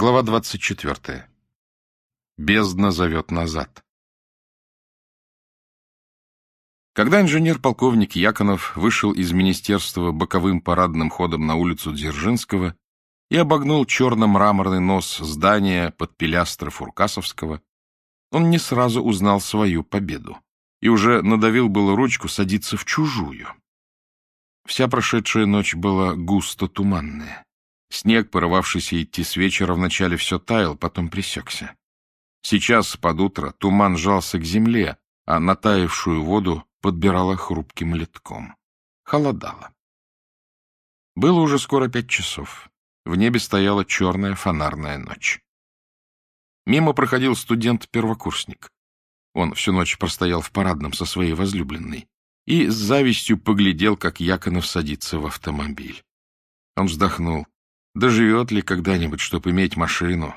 Глава 24. Бездна зовет назад. Когда инженер-полковник Яконов вышел из министерства боковым парадным ходом на улицу Дзержинского и обогнул черно-мраморный нос здания под пилястры Фуркасовского, он не сразу узнал свою победу и уже надавил было ручку садиться в чужую. Вся прошедшая ночь была густо туманная. Снег, порывавшийся идти с вечера, вначале все таял, потом пресекся. Сейчас, под утро, туман жался к земле, а натаявшую воду подбирала хрупким литком. Холодало. Было уже скоро пять часов. В небе стояла черная фонарная ночь. Мимо проходил студент-первокурсник. Он всю ночь простоял в парадном со своей возлюбленной и с завистью поглядел, как Яконов садится в автомобиль. Он вздохнул. Доживет ли когда-нибудь, чтобы иметь машину?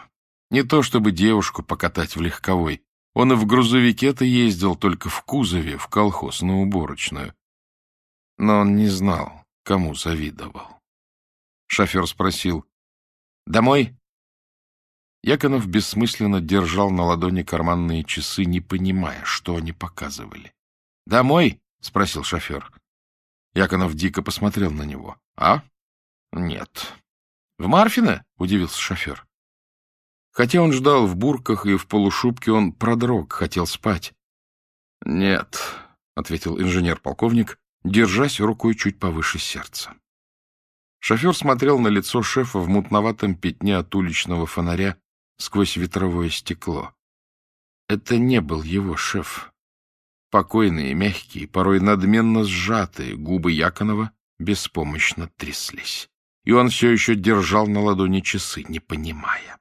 Не то, чтобы девушку покатать в легковой. Он и в грузовике-то ездил только в кузове, в колхоз, на уборочную. Но он не знал, кому завидовал. Шофер спросил. «Домой?» Яконов бессмысленно держал на ладони карманные часы, не понимая, что они показывали. «Домой?» — спросил шофер. Яконов дико посмотрел на него. «А? Нет. — В Марфино? — удивился шофер. Хотя он ждал в бурках и в полушубке, он продрог, хотел спать. — Нет, — ответил инженер-полковник, держась рукой чуть повыше сердца. Шофер смотрел на лицо шефа в мутноватом пятне от уличного фонаря сквозь ветровое стекло. Это не был его шеф. Покойные, мягкие, порой надменно сжатые губы Яконова беспомощно тряслись и он все еще держал на ладони часы, не понимая.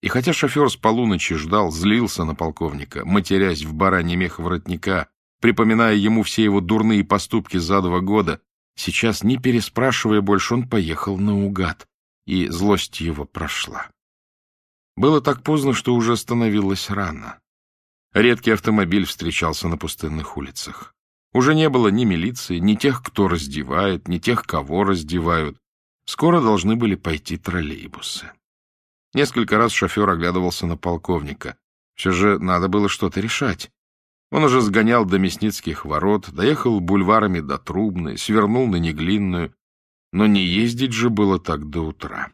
И хотя шофер с полуночи ждал, злился на полковника, матерясь в баране мех воротника, припоминая ему все его дурные поступки за два года, сейчас, не переспрашивая больше, он поехал наугад, и злость его прошла. Было так поздно, что уже становилось рано. Редкий автомобиль встречался на пустынных улицах. Уже не было ни милиции, ни тех, кто раздевает, ни тех, кого раздевают. Скоро должны были пойти троллейбусы. Несколько раз шофер оглядывался на полковника. Все же надо было что-то решать. Он уже сгонял до Мясницких ворот, доехал бульварами до Трубной, свернул на Неглинную. Но не ездить же было так до утра.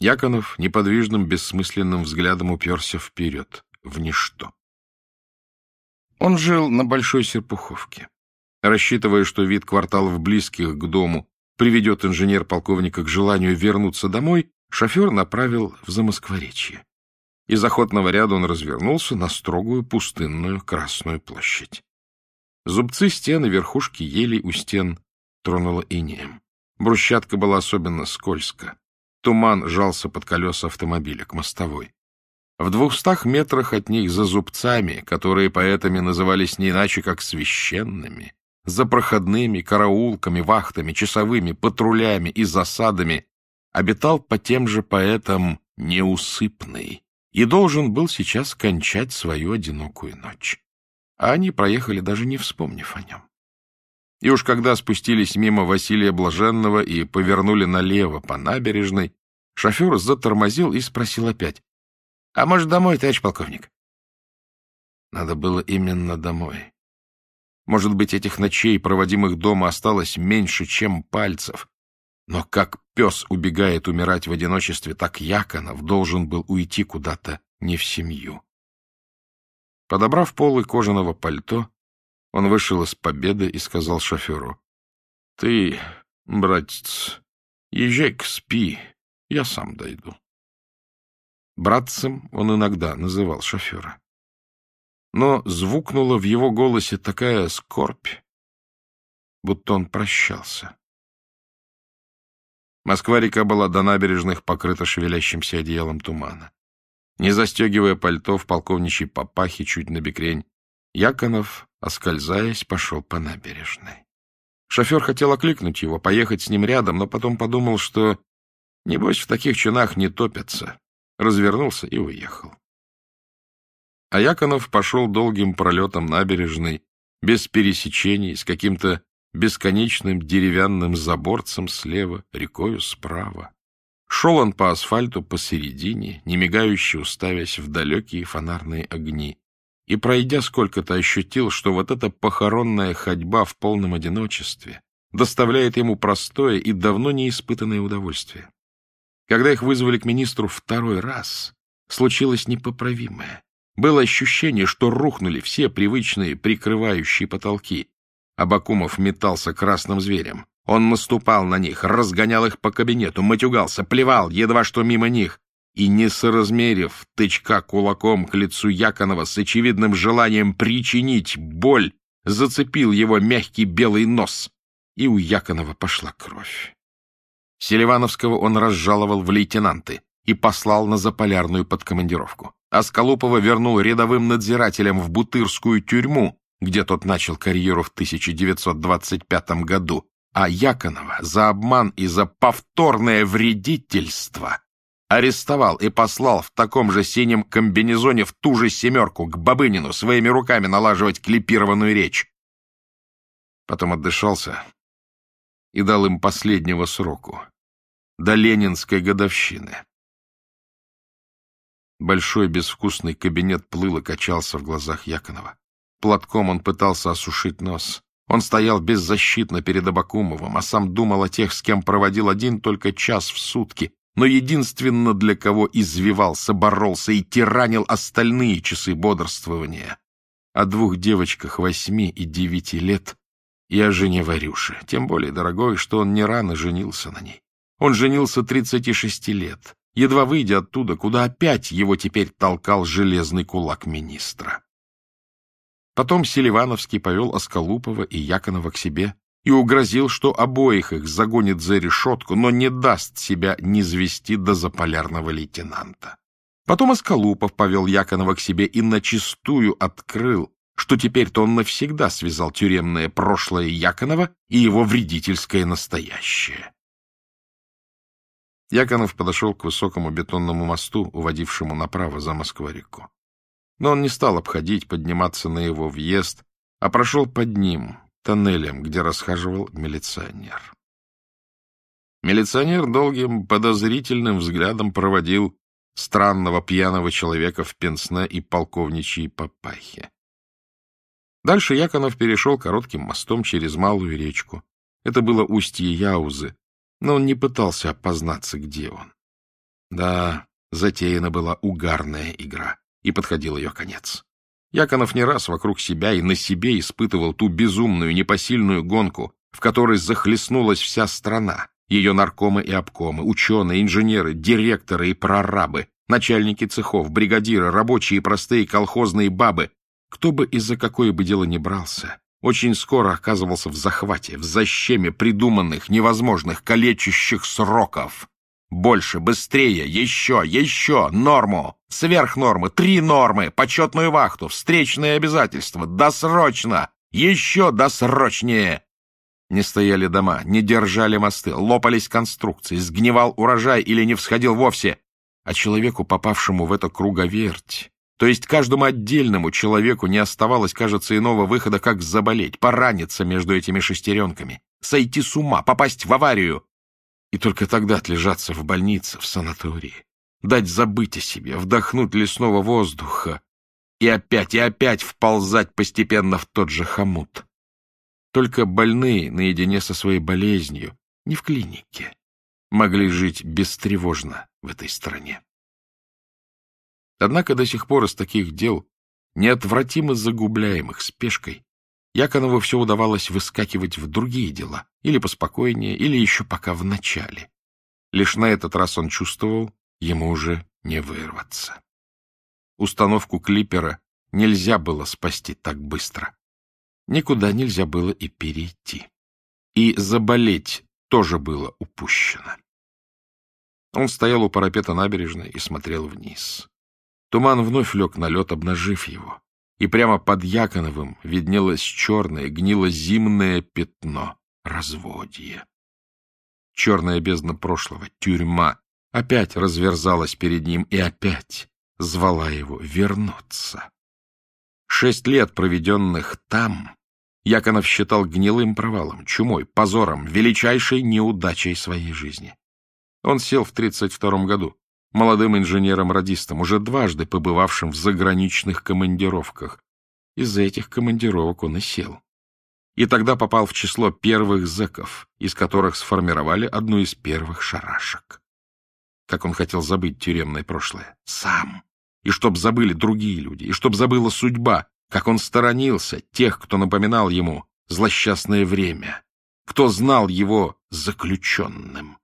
Яконов неподвижным, бессмысленным взглядом уперся вперед, в ничто. Он жил на Большой Серпуховке. Рассчитывая, что вид кварталов близких к дому приведет инженер-полковника к желанию вернуться домой, шофер направил в Замоскворечье. Из охотного ряда он развернулся на строгую пустынную Красную площадь. Зубцы стены, верхушки елей у стен тронуло инеем. Брусчатка была особенно скользко. Туман жался под колеса автомобиля к мостовой. В двухстах метрах от них за зубцами, которые поэтами назывались не иначе, как священными, за проходными, караулками, вахтами, часовыми, патрулями и засадами, обитал по тем же поэтам неусыпный и должен был сейчас кончать свою одинокую ночь. А они проехали, даже не вспомнив о нем. И уж когда спустились мимо Василия Блаженного и повернули налево по набережной, шофер затормозил и спросил опять, а может, домой, товарищ полковник? Надо было именно домой. Может быть, этих ночей, проводимых дома, осталось меньше, чем пальцев. Но как пес убегает умирать в одиночестве, так Яконов должен был уйти куда-то не в семью. Подобрав полы кожаного пальто, он вышел из победы и сказал шоферу, — Ты, братец, езжай-ка спи, я сам дойду. Братцем он иногда называл шофера. Но звукнула в его голосе такая скорбь, будто он прощался. Москва-река была до набережных покрыта шевелящимся одеялом тумана. Не застегивая пальто в полковничьей папахе чуть на бекрень, Яконов, оскользаясь, пошел по набережной. Шофер хотел окликнуть его, поехать с ним рядом, но потом подумал, что, небось, в таких чинах не топятся развернулся и уехал. А Яконов пошел долгим пролетом набережной, без пересечений, с каким-то бесконечным деревянным заборцем слева, рекою справа. Шел он по асфальту посередине, не мигающе уставясь в далекие фонарные огни, и, пройдя сколько-то, ощутил, что вот эта похоронная ходьба в полном одиночестве доставляет ему простое и давно неиспытанное удовольствие. Когда их вызвали к министру второй раз, случилось непоправимое. Было ощущение, что рухнули все привычные прикрывающие потолки. Абакумов метался красным зверем. Он наступал на них, разгонял их по кабинету, матюгался, плевал, едва что мимо них. И, не соразмерив тычка кулаком к лицу Яконова с очевидным желанием причинить боль, зацепил его мягкий белый нос, и у Яконова пошла кровь. Селивановского он разжаловал в лейтенанты и послал на заполярную подкомандировку. А Скалупова вернул рядовым надзирателем в Бутырскую тюрьму, где тот начал карьеру в 1925 году, а Яконова за обман и за повторное вредительство арестовал и послал в таком же синем комбинезоне в ту же семерку к Бабынину своими руками налаживать клипированную речь. Потом отдышался и дал им последнего сроку, до ленинской годовщины. Большой безвкусный кабинет плыл и качался в глазах Яконова. Платком он пытался осушить нос. Он стоял беззащитно перед Абакумовым, а сам думал о тех, с кем проводил один только час в сутки, но единственно для кого извивался, боролся и тиранил остальные часы бодрствования. О двух девочках восьми и девяти лет и о жене Варюши, тем более дорогой, что он не рано женился на ней. Он женился 36 лет, едва выйдя оттуда, куда опять его теперь толкал железный кулак министра. Потом Селивановский повел Осколупова и Яконова к себе и угрозил, что обоих их загонит за решетку, но не даст себя низвести до заполярного лейтенанта. Потом Осколупов повел Яконова к себе и начистую открыл, что теперь-то он навсегда связал тюремное прошлое Яконова и его вредительское настоящее. Яконов подошел к высокому бетонному мосту, уводившему направо за Москва-реку. Но он не стал обходить, подниматься на его въезд, а прошел под ним, тоннелем, где расхаживал милиционер. Милиционер долгим подозрительным взглядом проводил странного пьяного человека в пенсне и полковничьей папахе. Дальше Яконов перешел коротким мостом через малую речку. Это было устье Яузы, но он не пытался опознаться, где он. Да, затеяна была угарная игра, и подходил ее конец. Яконов не раз вокруг себя и на себе испытывал ту безумную, непосильную гонку, в которой захлестнулась вся страна, ее наркомы и обкомы, ученые, инженеры, директоры и прорабы, начальники цехов, бригадиры, рабочие и простые колхозные бабы. Кто бы из-за какое бы дело ни брался, очень скоро оказывался в захвате, в защеме придуманных, невозможных, калечащих сроков. Больше, быстрее, еще, еще, норму, сверх нормы, три нормы, почетную вахту, встречные обязательства, досрочно, еще досрочнее. Не стояли дома, не держали мосты, лопались конструкции, сгнивал урожай или не всходил вовсе. А человеку, попавшему в эту круговерть, то есть каждому отдельному человеку не оставалось, кажется, иного выхода, как заболеть, пораниться между этими шестеренками, сойти с ума, попасть в аварию. И только тогда отлежаться в больнице, в санатории, дать забыть о себе, вдохнуть лесного воздуха и опять и опять вползать постепенно в тот же хомут. Только больные наедине со своей болезнью, не в клинике, могли жить бестревожно в этой стране. Однако до сих пор из таких дел, неотвратимо загубляемых спешкой, Яконову все удавалось выскакивать в другие дела, или поспокойнее, или еще пока в начале. Лишь на этот раз он чувствовал, ему уже не вырваться. Установку клипера нельзя было спасти так быстро. Никуда нельзя было и перейти. И заболеть тоже было упущено. Он стоял у парапета набережной и смотрел вниз. Туман вновь лег на лед, обнажив его, и прямо под Яконовым виднелось черное, гнило-зимное пятно — разводье. Черная бездна прошлого, тюрьма, опять разверзалась перед ним и опять звала его вернуться. Шесть лет, проведенных там, Яконов считал гнилым провалом, чумой, позором, величайшей неудачей своей жизни. Он сел в 32 году, молодым инженером-радистом, уже дважды побывавшим в заграничных командировках. Из-за этих командировок он и сел. И тогда попал в число первых зэков, из которых сформировали одну из первых шарашек. Как он хотел забыть тюремное прошлое. Сам. И чтоб забыли другие люди, и чтоб забыла судьба, как он сторонился тех, кто напоминал ему злосчастное время, кто знал его заключенным.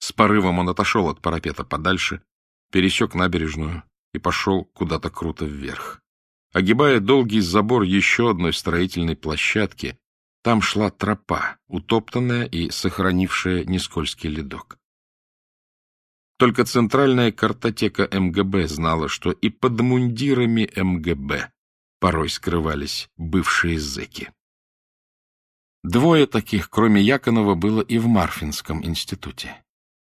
С порывом он отошел от парапета подальше, пересек набережную и пошел куда-то круто вверх. Огибая долгий забор еще одной строительной площадки, там шла тропа, утоптанная и сохранившая нескользкий ледок. Только центральная картотека МГБ знала, что и под мундирами МГБ порой скрывались бывшие зэки. Двое таких, кроме Яконова, было и в Марфинском институте.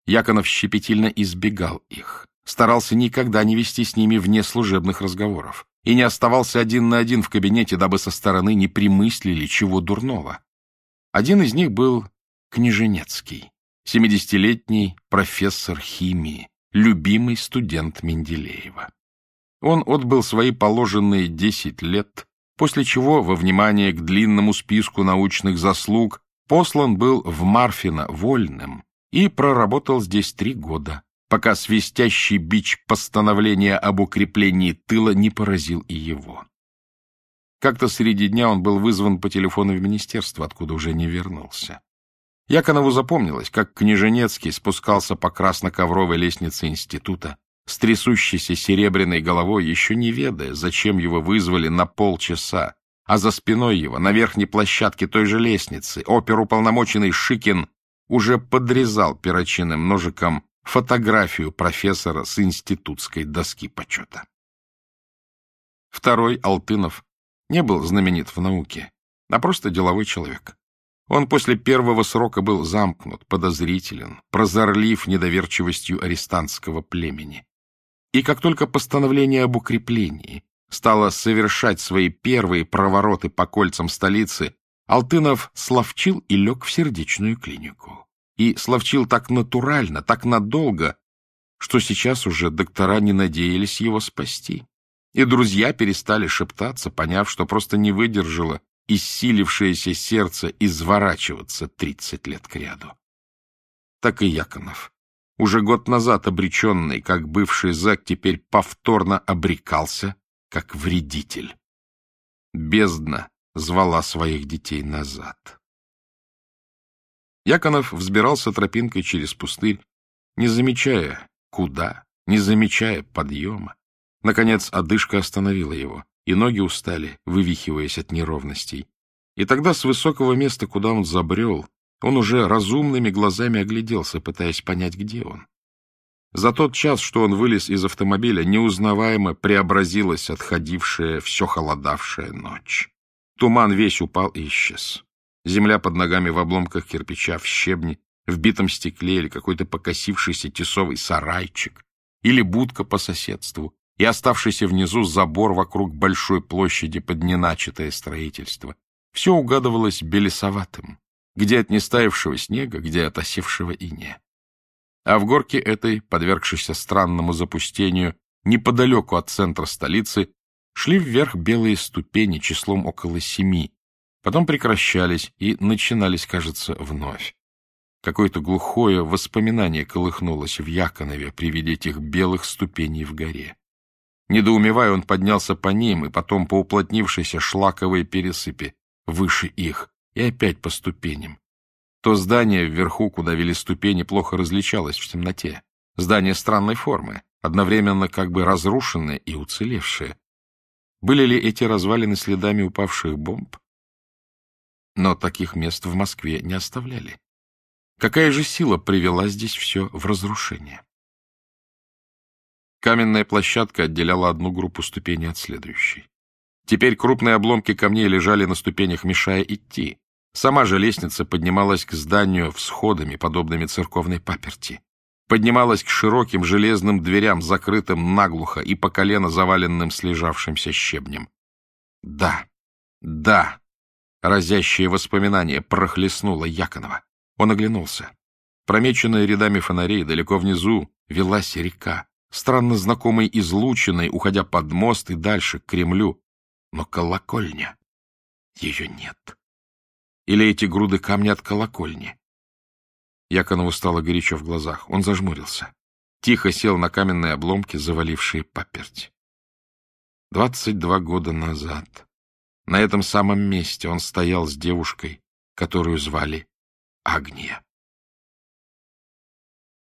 Яконов щепетильно избегал их, старался никогда не вести с ними вне служебных разговоров и не оставался один на один в кабинете, дабы со стороны не примыслили чего дурного. Один из них был Княженецкий, семидесятилетний профессор химии, любимый студент Менделеева. Он отбыл свои положенные десять лет, после чего, во внимание к длинному списку научных заслуг, послан был в Марфино вольным, и проработал здесь три года, пока свистящий бич постановления об укреплении тыла не поразил и его. Как-то среди дня он был вызван по телефону в министерство, откуда уже не вернулся. Яконову запомнилось, как Княженецкий спускался по красно-ковровой лестнице института, с трясущейся серебряной головой, еще не ведая, зачем его вызвали на полчаса, а за спиной его, на верхней площадке той же лестницы, оперуполномоченный Шикин уже подрезал перочинным ножиком фотографию профессора с институтской доски почета. Второй, Алтынов, не был знаменит в науке, а просто деловой человек. Он после первого срока был замкнут, подозрителен, прозорлив недоверчивостью арестантского племени. И как только постановление об укреплении стало совершать свои первые провороты по кольцам столицы, Алтынов словчил и лег в сердечную клинику. И словчил так натурально, так надолго, что сейчас уже доктора не надеялись его спасти. И друзья перестали шептаться, поняв, что просто не выдержало иссилившееся сердце изворачиваться тридцать лет кряду. Так и Яконов, уже год назад обреченный, как бывший зэк, теперь повторно обрекался, как вредитель. Бездна звала своих детей назад. Яконов взбирался тропинкой через пустырь, не замечая, куда, не замечая подъема. Наконец одышка остановила его, и ноги устали, вывихиваясь от неровностей. И тогда с высокого места, куда он забрел, он уже разумными глазами огляделся, пытаясь понять, где он. За тот час, что он вылез из автомобиля, неузнаваемо преобразилась отходившая, все холодавшая ночь. Туман весь упал и исчез. Земля под ногами в обломках кирпича, в щебне, в битом стекле или какой-то покосившийся тесовый сарайчик, или будка по соседству, и оставшийся внизу забор вокруг большой площади под неначатое строительство. Все угадывалось белесоватым, где от нестаявшего снега, где от осевшего ине. А в горке этой, подвергшейся странному запустению, неподалеку от центра столицы, Шли вверх белые ступени числом около семи, потом прекращались и начинались, кажется, вновь. Какое-то глухое воспоминание колыхнулось в Яконове при виде этих белых ступеней в горе. Недоумевая, он поднялся по ним и потом по уплотнившейся шлаковой пересыпи, выше их, и опять по ступеням. То здание вверху, куда вели ступени, плохо различалось в темноте. Здание странной формы, одновременно как бы разрушенное и уцелевшее. Были ли эти развалины следами упавших бомб? Но таких мест в Москве не оставляли. Какая же сила привела здесь все в разрушение? Каменная площадка отделяла одну группу ступеней от следующей. Теперь крупные обломки камней лежали на ступенях, мешая идти. Сама же лестница поднималась к зданию всходами, подобными церковной паперти поднималась к широким железным дверям, закрытым наглухо и по колено заваленным слежавшимся щебнем. Да, да, разящее воспоминание прохлестнуло Яконова. Он оглянулся. Промеченная рядами фонарей, далеко внизу велась река, странно знакомой излучиной, уходя под мост и дальше, к Кремлю. Но колокольня ее нет. Или эти груды камня от колокольни? Яконову стало горячо в глазах. Он зажмурился. Тихо сел на каменные обломки, завалившие паперть. Двадцать два года назад на этом самом месте он стоял с девушкой, которую звали Агния.